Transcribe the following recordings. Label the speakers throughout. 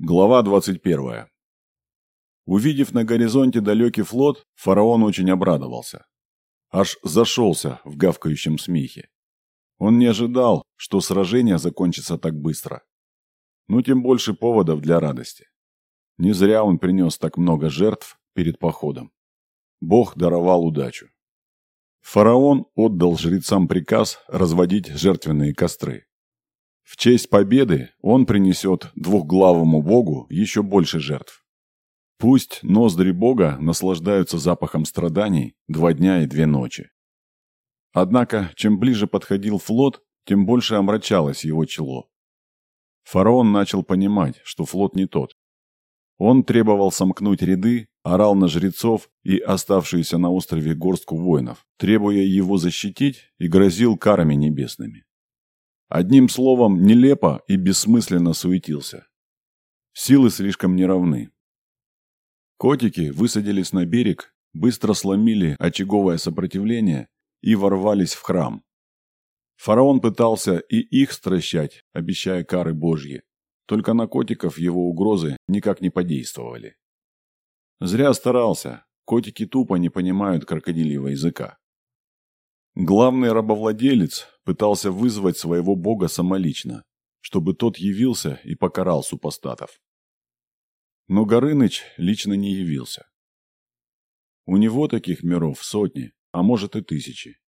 Speaker 1: Глава 21. Увидев на горизонте далекий флот, фараон очень обрадовался. Аж зашелся в гавкающем смехе. Он не ожидал, что сражение закончится так быстро. Ну, тем больше поводов для радости. Не зря он принес так много жертв перед походом. Бог даровал удачу. Фараон отдал жрецам приказ разводить жертвенные костры. В честь победы он принесет двухглавому богу еще больше жертв. Пусть ноздри бога наслаждаются запахом страданий два дня и две ночи. Однако, чем ближе подходил флот, тем больше омрачалось его чело. Фараон начал понимать, что флот не тот. Он требовал сомкнуть ряды, орал на жрецов и оставшуюся на острове горстку воинов, требуя его защитить и грозил карами небесными. Одним словом, нелепо и бессмысленно суетился. Силы слишком неравны. Котики высадились на берег, быстро сломили очаговое сопротивление и ворвались в храм. Фараон пытался и их стращать, обещая кары божьи, только на котиков его угрозы никак не подействовали. Зря старался, котики тупо не понимают крокодильего языка. Главный рабовладелец пытался вызвать своего бога самолично, чтобы тот явился и покарал супостатов. Но Горыныч лично не явился. У него таких миров сотни, а может и тысячи.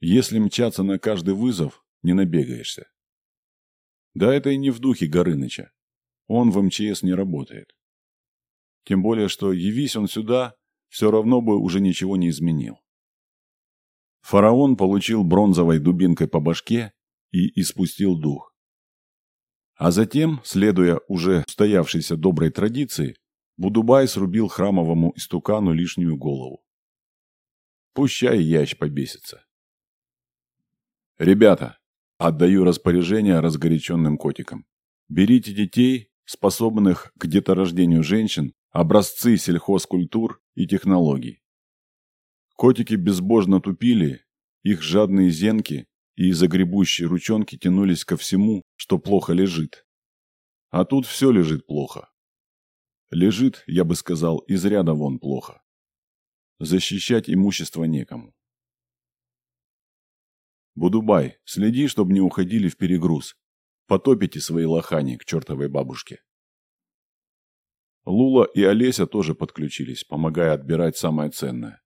Speaker 1: Если мчаться на каждый вызов, не набегаешься. Да это и не в духе Горыныча. Он в МЧС не работает. Тем более, что явись он сюда, все равно бы уже ничего не изменил. Фараон получил бронзовой дубинкой по башке и испустил дух. А затем, следуя уже устоявшейся доброй традиции, Будубай срубил храмовому истукану лишнюю голову. Пущай ящ побесится. Ребята, отдаю распоряжение разгоряченным котикам. Берите детей, способных к деторождению женщин, образцы сельхозкультур и технологий. Котики безбожно тупили, их жадные зенки и загребущие ручонки тянулись ко всему, что плохо лежит. А тут все лежит плохо. Лежит, я бы сказал, из ряда вон плохо. Защищать имущество некому. Будубай, следи, чтобы не уходили в перегруз. Потопите свои лохани к чертовой бабушке. Лула и Олеся тоже подключились, помогая отбирать самое ценное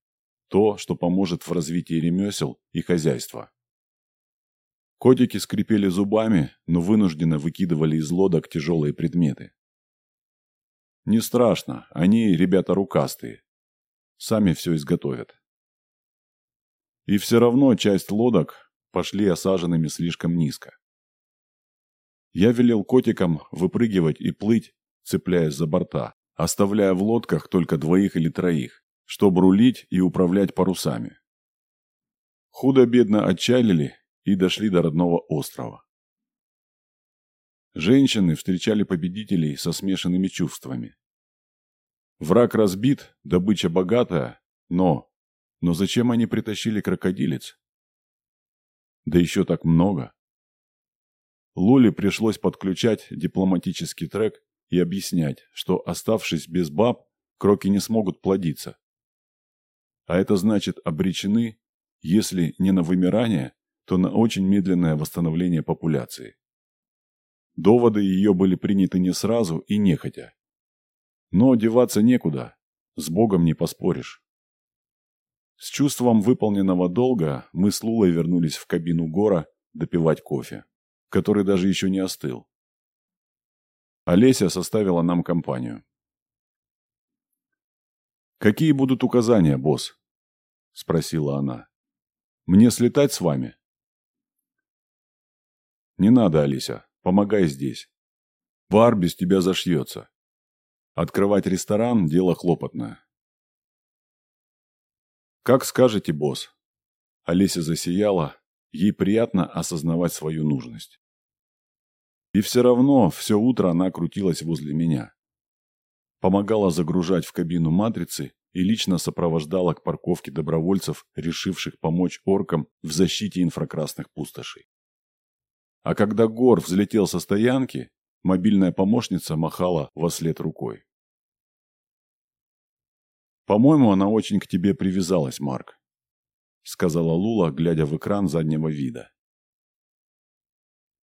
Speaker 1: то, что поможет в развитии ремесел и хозяйства. Котики скрипели зубами, но вынужденно выкидывали из лодок тяжелые предметы. Не страшно, они ребята рукастые. Сами все изготовят. И все равно часть лодок пошли осаженными слишком низко. Я велел котикам выпрыгивать и плыть, цепляясь за борта, оставляя в лодках только двоих или троих чтобы рулить и управлять парусами. Худо-бедно отчалили и дошли до родного острова. Женщины встречали победителей со смешанными чувствами. Враг разбит, добыча богатая, но... Но зачем они притащили крокодилец? Да еще так много. Луле пришлось подключать дипломатический трек и объяснять, что, оставшись без баб, кроки не смогут плодиться. А это значит обречены, если не на вымирание, то на очень медленное восстановление популяции. Доводы ее были приняты не сразу и нехотя. Но деваться некуда, с Богом не поспоришь. С чувством выполненного долга мы с Лулой вернулись в кабину Гора допивать кофе, который даже еще не остыл. Олеся составила нам компанию. «Какие будут указания, босс?» – спросила она. «Мне слетать с вами?» «Не надо, Алися, помогай здесь. Бар без тебя зашьется. Открывать ресторан – дело хлопотное». «Как скажете, босс». Олеся засияла, ей приятно осознавать свою нужность. И все равно все утро она крутилась возле меня помогала загружать в кабину матрицы и лично сопровождала к парковке добровольцев, решивших помочь оркам в защите инфракрасных пустошей. А когда Гор взлетел со стоянки, Мобильная помощница махала во след рукой. «По-моему, она очень к тебе привязалась, Марк», — сказала Лула, глядя в экран заднего вида.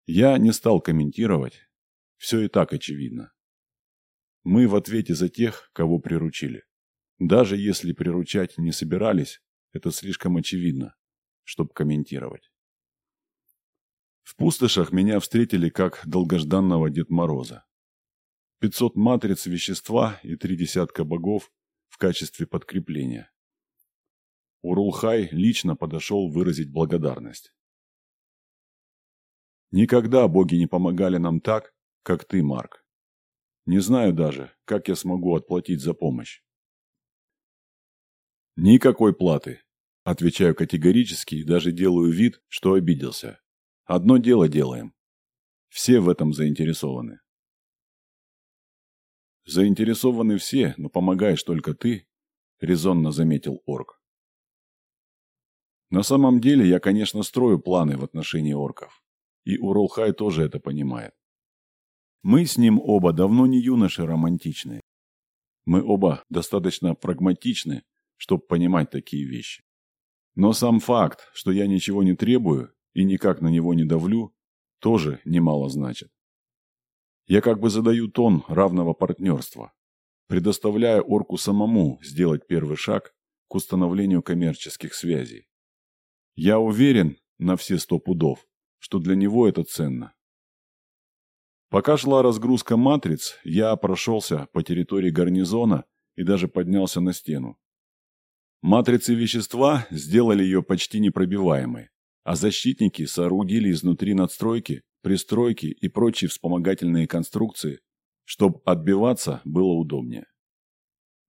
Speaker 1: Я не стал комментировать. Все и так очевидно. Мы в ответе за тех, кого приручили. Даже если приручать не собирались, это слишком очевидно, чтобы комментировать. В пустошах меня встретили как долгожданного Дед Мороза. 500 матриц вещества и три десятка богов в качестве подкрепления. Урулхай лично подошел выразить благодарность. Никогда боги не помогали нам так, как ты, Марк. Не знаю даже, как я смогу отплатить за помощь. Никакой платы. Отвечаю категорически и даже делаю вид, что обиделся. Одно дело делаем. Все в этом заинтересованы. Заинтересованы все, но помогаешь только ты, резонно заметил орк. На самом деле я, конечно, строю планы в отношении орков. И Уролхай тоже это понимает. Мы с ним оба давно не юноши романтичные. Мы оба достаточно прагматичны, чтобы понимать такие вещи. Но сам факт, что я ничего не требую и никак на него не давлю, тоже немало значит. Я как бы задаю тон равного партнерства, предоставляя орку самому сделать первый шаг к установлению коммерческих связей. Я уверен на все сто пудов, что для него это ценно. Пока шла разгрузка матриц, я прошелся по территории гарнизона и даже поднялся на стену. Матрицы вещества сделали ее почти непробиваемой, а защитники соорудили изнутри надстройки, пристройки и прочие вспомогательные конструкции, чтобы отбиваться было удобнее.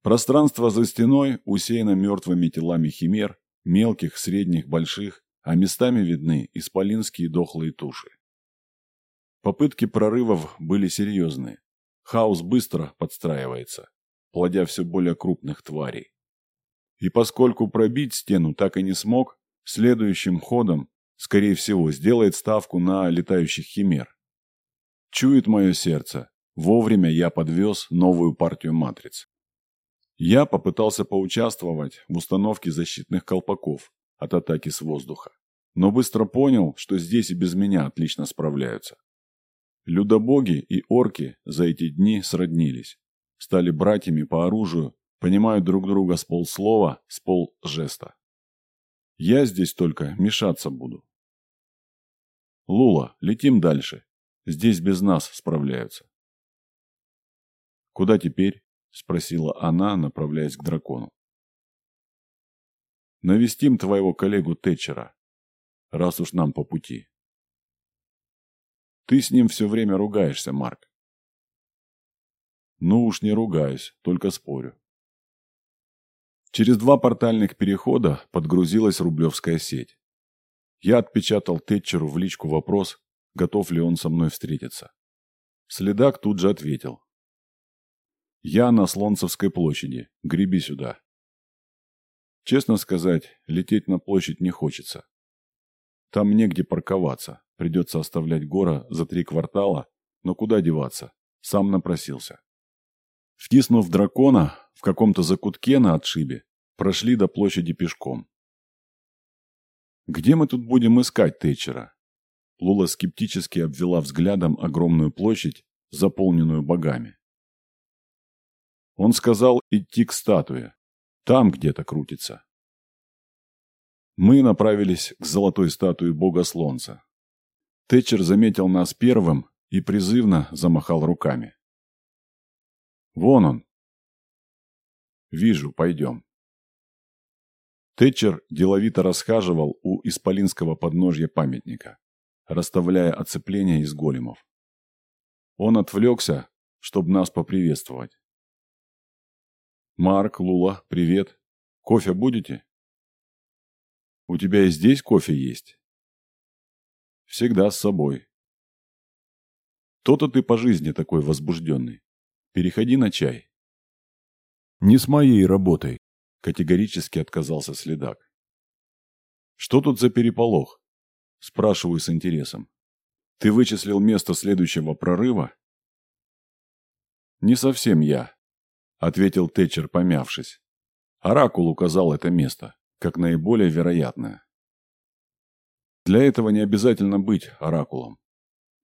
Speaker 1: Пространство за стеной усеяно мертвыми телами химер, мелких, средних, больших, а местами видны исполинские дохлые туши. Попытки прорывов были серьезные. Хаос быстро подстраивается, плодя все более крупных тварей. И поскольку пробить стену так и не смог, следующим ходом, скорее всего, сделает ставку на летающих химер. Чует мое сердце. Вовремя я подвез новую партию матриц. Я попытался поучаствовать в установке защитных колпаков от атаки с воздуха, но быстро понял, что здесь и без меня отлично справляются. Людобоги и орки за эти дни сроднились, стали братьями по оружию, понимают друг друга с полслова, с полжеста. Я здесь только мешаться буду. Лула, летим дальше. Здесь без нас справляются. Куда теперь? Спросила она, направляясь к дракону. Навестим твоего коллегу Тэтчера, раз уж нам по пути. Ты с ним все время ругаешься, Марк. Ну уж не ругаюсь, только спорю. Через два портальных перехода подгрузилась рублевская сеть. Я отпечатал Тэтчеру в личку вопрос, готов ли он со мной встретиться. Следак тут же ответил. «Я на Слонцевской площади. Греби сюда». Честно сказать, лететь на площадь не хочется. Там негде парковаться. Придется оставлять Гора за три квартала, но куда деваться? Сам напросился. Втиснув дракона в каком-то закутке на отшибе, прошли до площади пешком. «Где мы тут будем искать Тэтчера?» Лула скептически обвела взглядом огромную площадь, заполненную богами. Он сказал идти к статуе. Там где-то крутится. Мы направились к золотой статуе бога Слонца. Тэтчер заметил нас первым и призывно замахал руками. «Вон он!» «Вижу, пойдем». Тэтчер деловито расхаживал у исполинского подножья памятника, расставляя оцепления из големов. Он отвлекся, чтобы нас поприветствовать. «Марк, Лула, привет. Кофе будете?» «У тебя и здесь кофе есть?» Всегда с собой. То-то ты по жизни такой возбужденный. Переходи на чай. Не с моей работой, категорически отказался следак. Что тут за переполох? Спрашиваю с интересом. Ты вычислил место следующего прорыва «Не совсем я», – ответил Тэтчер, помявшись. Оракул указал это место, как наиболее вероятное. Для этого не обязательно быть оракулом.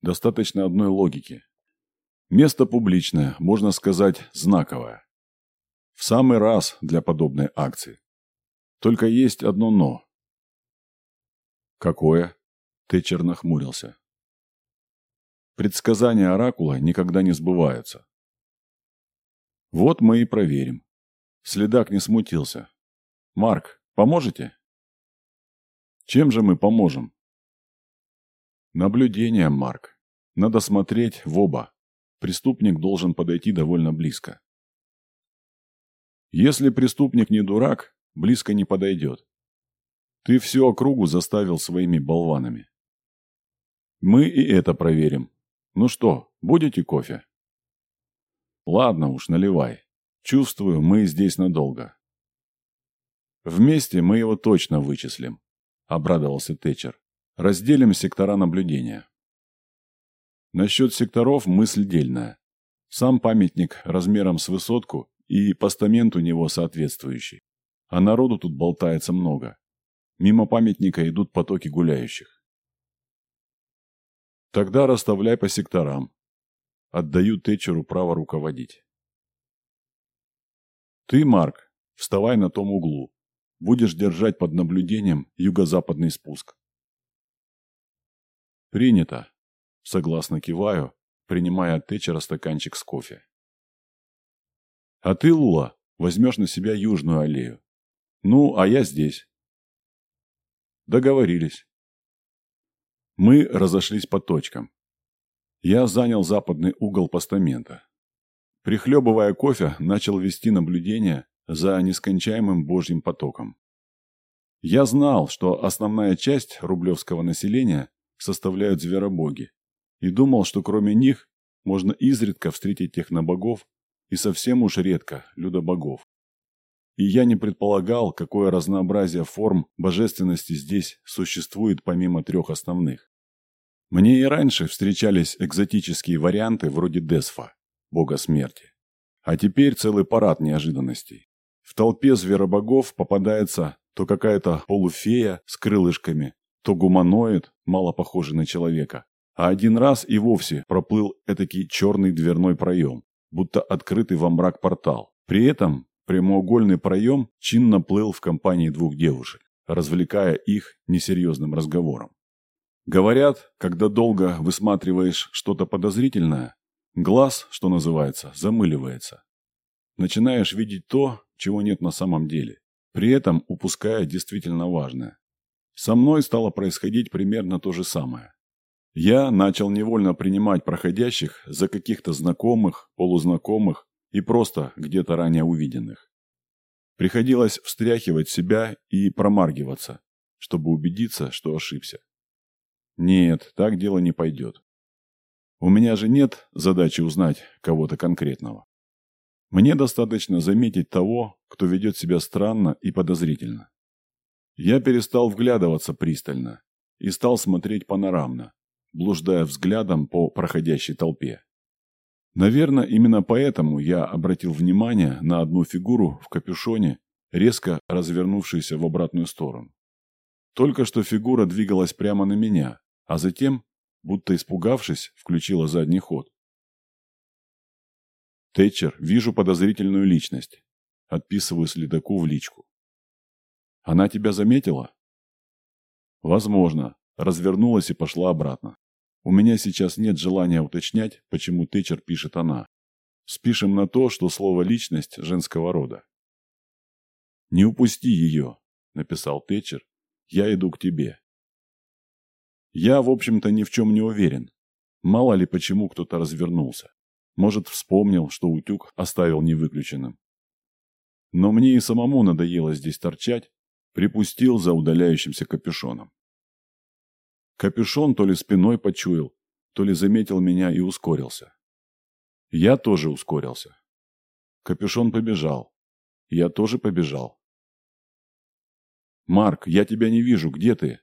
Speaker 1: Достаточно одной логики. Место публичное, можно сказать, знаковое. В самый раз для подобной акции. Только есть одно «но». «Какое?» – Тэтчер нахмурился. Предсказания оракула никогда не сбываются. Вот мы и проверим. Следак не смутился. Марк, поможете? Чем же мы поможем? Наблюдением, Марк. Надо смотреть в оба. Преступник должен подойти довольно близко. Если преступник не дурак, близко не подойдет. Ты всю округу заставил своими болванами. Мы и это проверим. Ну что, будете кофе? Ладно уж, наливай. Чувствую, мы здесь надолго. Вместе мы его точно вычислим, обрадовался Тэтчер. Разделим сектора наблюдения. Насчет секторов мысль дельная. Сам памятник размером с высотку и постамент у него соответствующий. А народу тут болтается много. Мимо памятника идут потоки гуляющих. Тогда расставляй по секторам, Отдаю Тэтчеру право руководить. Ты, Марк, вставай на том углу. Будешь держать под наблюдением юго-западный спуск. Принято. Согласно киваю, принимая от Тэтчера стаканчик с кофе. А ты, Лула, возьмешь на себя южную аллею. Ну, а я здесь. Договорились. Мы разошлись по точкам. Я занял западный угол постамента. Прихлебывая кофе, начал вести наблюдение за нескончаемым божьим потоком. Я знал, что основная часть рублевского населения составляют зверобоги, и думал, что кроме них можно изредка встретить технобогов и совсем уж редко людобогов. И я не предполагал, какое разнообразие форм божественности здесь существует помимо трех основных. Мне и раньше встречались экзотические варианты вроде Десфа, бога смерти. А теперь целый парад неожиданностей. В толпе зверобогов попадается то какая-то полуфея с крылышками, то гуманоид, мало похожий на человека. А один раз и вовсе проплыл этакий черный дверной проем, будто открытый во мрак портал. При этом прямоугольный проем чинно плыл в компании двух девушек, развлекая их несерьезным разговором. Говорят, когда долго высматриваешь что-то подозрительное, глаз, что называется, замыливается. Начинаешь видеть то, чего нет на самом деле, при этом упуская действительно важное. Со мной стало происходить примерно то же самое. Я начал невольно принимать проходящих за каких-то знакомых, полузнакомых и просто где-то ранее увиденных. Приходилось встряхивать себя и промаргиваться, чтобы убедиться, что ошибся. Нет, так дело не пойдет. У меня же нет задачи узнать кого-то конкретного. Мне достаточно заметить того, кто ведет себя странно и подозрительно. Я перестал вглядываться пристально и стал смотреть панорамно, блуждая взглядом по проходящей толпе. Наверное, именно поэтому я обратил внимание на одну фигуру в капюшоне, резко развернувшуюся в обратную сторону. Только что фигура двигалась прямо на меня, а затем, будто испугавшись, включила задний ход. Тэтчер, вижу подозрительную личность. Отписываю следаку в личку. Она тебя заметила? Возможно. Развернулась и пошла обратно. У меня сейчас нет желания уточнять, почему Тэтчер пишет она. Спишем на то, что слово «личность» женского рода. «Не упусти ее», — написал Тэтчер. «Я иду к тебе». Я, в общем-то, ни в чем не уверен. Мало ли почему кто-то развернулся. Может, вспомнил, что утюг оставил невыключенным. Но мне и самому надоело здесь торчать, припустил за удаляющимся капюшоном. Капюшон то ли спиной почуял, то ли заметил меня и ускорился. Я тоже ускорился. Капюшон побежал. Я тоже побежал. «Марк, я тебя не вижу. Где ты?»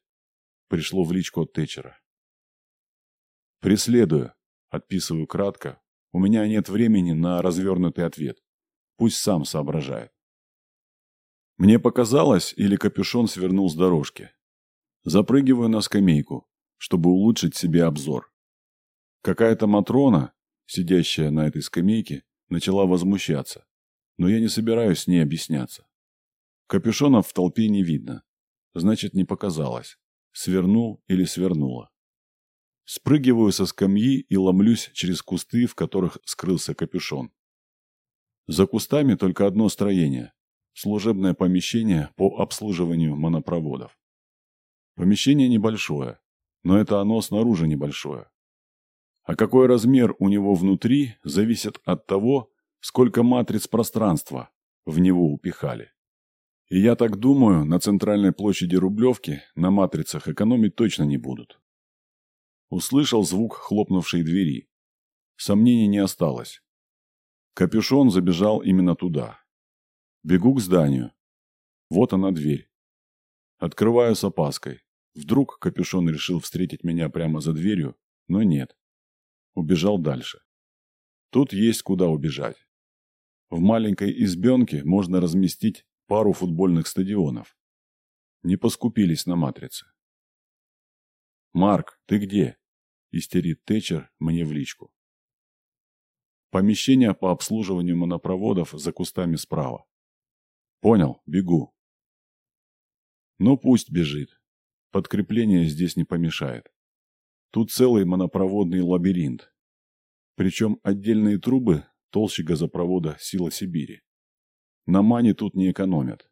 Speaker 1: Пришло в личку от Тэтчера. «Преследую», – отписываю кратко, У меня нет времени на развернутый ответ. Пусть сам соображает. Мне показалось, или капюшон свернул с дорожки. Запрыгиваю на скамейку, чтобы улучшить себе обзор. Какая-то Матрона, сидящая на этой скамейке, начала возмущаться, но я не собираюсь с ней объясняться. Капюшонов в толпе не видно, значит, не показалось. Свернул или свернула. Спрыгиваю со скамьи и ломлюсь через кусты, в которых скрылся капюшон. За кустами только одно строение – служебное помещение по обслуживанию монопроводов. Помещение небольшое, но это оно снаружи небольшое. А какой размер у него внутри, зависит от того, сколько матриц пространства в него упихали. И я так думаю, на центральной площади Рублевки на матрицах экономить точно не будут. Услышал звук хлопнувшей двери. Сомнений не осталось. Капюшон забежал именно туда. Бегу к зданию. Вот она дверь. Открываю с опаской. Вдруг капюшон решил встретить меня прямо за дверью, но нет. Убежал дальше. Тут есть куда убежать. В маленькой избенке можно разместить пару футбольных стадионов. Не поскупились на матрице. «Марк, ты где?» – истерит Тэтчер мне в личку. Помещение по обслуживанию монопроводов за кустами справа. Понял, бегу. Ну пусть бежит. Подкрепление здесь не помешает. Тут целый монопроводный лабиринт. Причем отдельные трубы толще газопровода «Сила Сибири». На мане тут не экономят.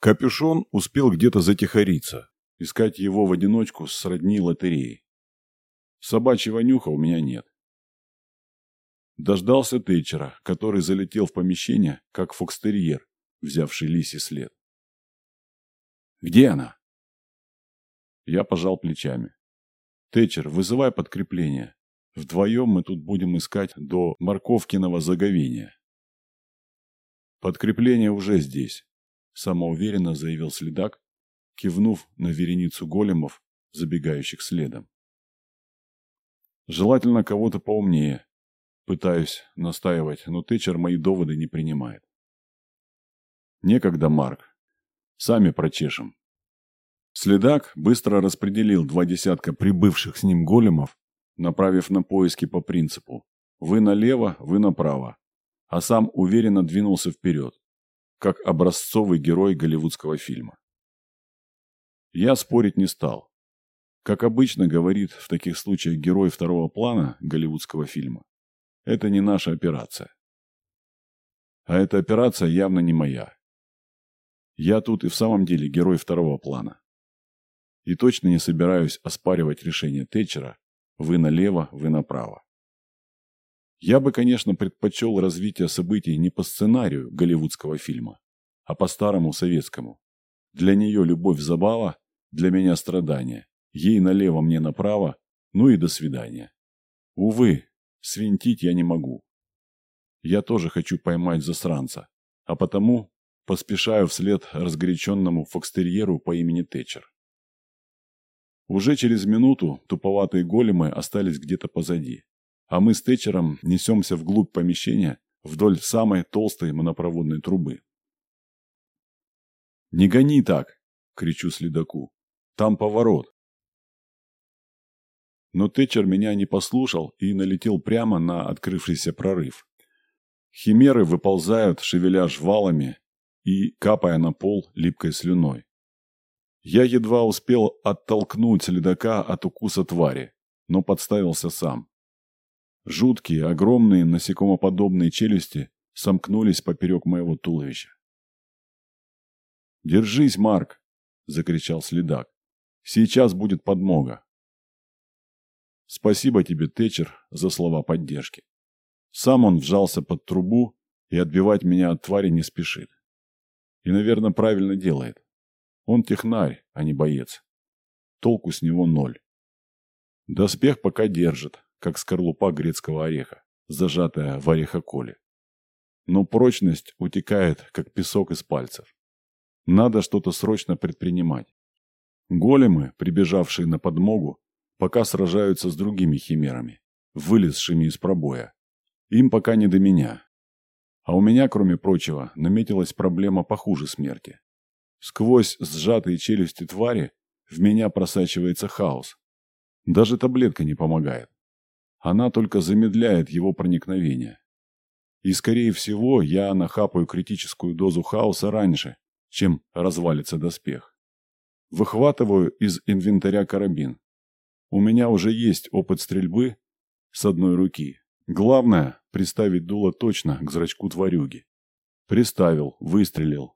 Speaker 1: Капюшон успел где-то затихариться. Искать его в одиночку сродни лотереи. Собачьего нюха у меня нет. Дождался Тейчера, который залетел в помещение, как фокстерьер, взявший лиси след. «Где она?» Я пожал плечами. «Тэтчер, вызывай подкрепление. Вдвоем мы тут будем искать до Морковкиного заговения». «Подкрепление уже здесь», – самоуверенно заявил следак, кивнув на вереницу големов, забегающих следом. «Желательно кого-то поумнее, Пытаюсь настаивать, но Тэтчер мои доводы не принимает. Некогда, Марк. Сами прочешем. Следак быстро распределил два десятка прибывших с ним големов, направив на поиски по принципу «вы налево, вы направо», а сам уверенно двинулся вперед, как образцовый герой голливудского фильма. Я спорить не стал. Как обычно говорит в таких случаях герой второго плана голливудского фильма, это не наша операция. А эта операция явно не моя. Я тут и в самом деле герой второго плана. И точно не собираюсь оспаривать решение Тэтчера «вы налево, вы направо». Я бы, конечно, предпочел развитие событий не по сценарию голливудского фильма, а по старому советскому. Для нее любовь забава, для меня страдания. Ей налево, мне направо, ну и до свидания. Увы, Свинтить я не могу. Я тоже хочу поймать засранца, а потому поспешаю вслед разгоряченному фокстерьеру по имени Тэтчер. Уже через минуту туповатые големы остались где-то позади, а мы с Тэтчером несемся вглубь помещения вдоль самой толстой монопроводной трубы. «Не гони так!» – кричу следаку. «Там поворот!» Но Тэтчер меня не послушал и налетел прямо на открывшийся прорыв. Химеры выползают, шевеля жвалами и капая на пол липкой слюной. Я едва успел оттолкнуть следака от укуса твари, но подставился сам. Жуткие, огромные насекомоподобные челюсти сомкнулись поперек моего туловища. «Держись, Марк!» – закричал следак. «Сейчас будет подмога!» Спасибо тебе, Тэтчер, за слова поддержки. Сам он вжался под трубу и отбивать меня от твари не спешит. И, наверное, правильно делает. Он технарь, а не боец. Толку с него ноль. Доспех пока держит, как скорлупа грецкого ореха, зажатая в орехоколе. Но прочность утекает, как песок из пальцев. Надо что-то срочно предпринимать. Големы, прибежавшие на подмогу, пока сражаются с другими химерами, вылезшими из пробоя. Им пока не до меня. А у меня, кроме прочего, наметилась проблема похуже смерти. Сквозь сжатые челюсти твари в меня просачивается хаос. Даже таблетка не помогает. Она только замедляет его проникновение. И, скорее всего, я нахапаю критическую дозу хаоса раньше, чем развалится доспех. Выхватываю из инвентаря карабин. У меня уже есть опыт стрельбы с одной руки. Главное – приставить дуло точно к зрачку тварюги. Приставил, выстрелил.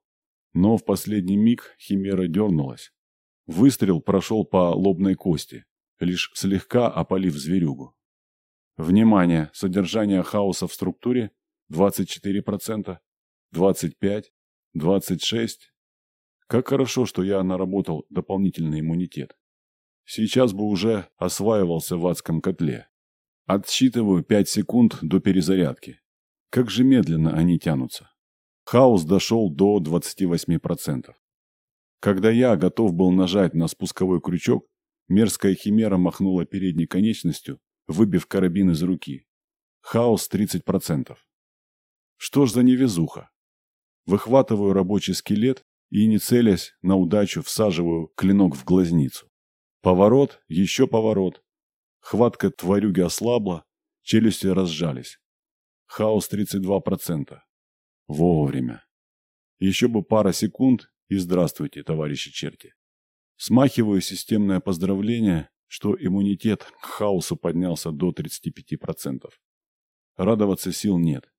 Speaker 1: Но в последний миг химера дернулась. Выстрел прошел по лобной кости, лишь слегка опалив зверюгу. Внимание! Содержание хаоса в структуре 24%, 25%, 26%. Как хорошо, что я наработал дополнительный иммунитет. Сейчас бы уже осваивался в адском котле. Отсчитываю 5 секунд до перезарядки. Как же медленно они тянутся. Хаос дошел до 28%. Когда я готов был нажать на спусковой крючок, мерзкая химера махнула передней конечностью, выбив карабин из руки. Хаос 30%. Что ж за невезуха? Выхватываю рабочий скелет и, не целясь, на удачу всаживаю клинок в глазницу. Поворот, еще поворот. Хватка тварюги ослабла, челюсти разжались. Хаос 32%. Вовремя. Еще бы пара секунд, и здравствуйте, товарищи черти. Смахиваю системное поздравление, что иммунитет к хаосу поднялся до 35%. Радоваться сил нет.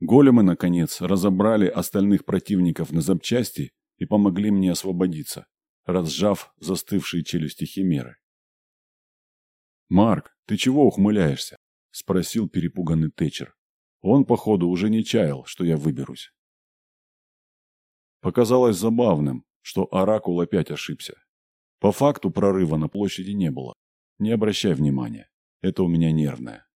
Speaker 1: Големы, наконец, разобрали остальных противников на запчасти и помогли мне освободиться, разжав застывшие челюсти химеры. «Марк, ты чего ухмыляешься?» – спросил перепуганный Тэтчер. Он, походу, уже не чаял, что я выберусь. Показалось забавным, что Оракул опять ошибся. По факту прорыва на площади не было. Не обращай внимания, это у меня нервное.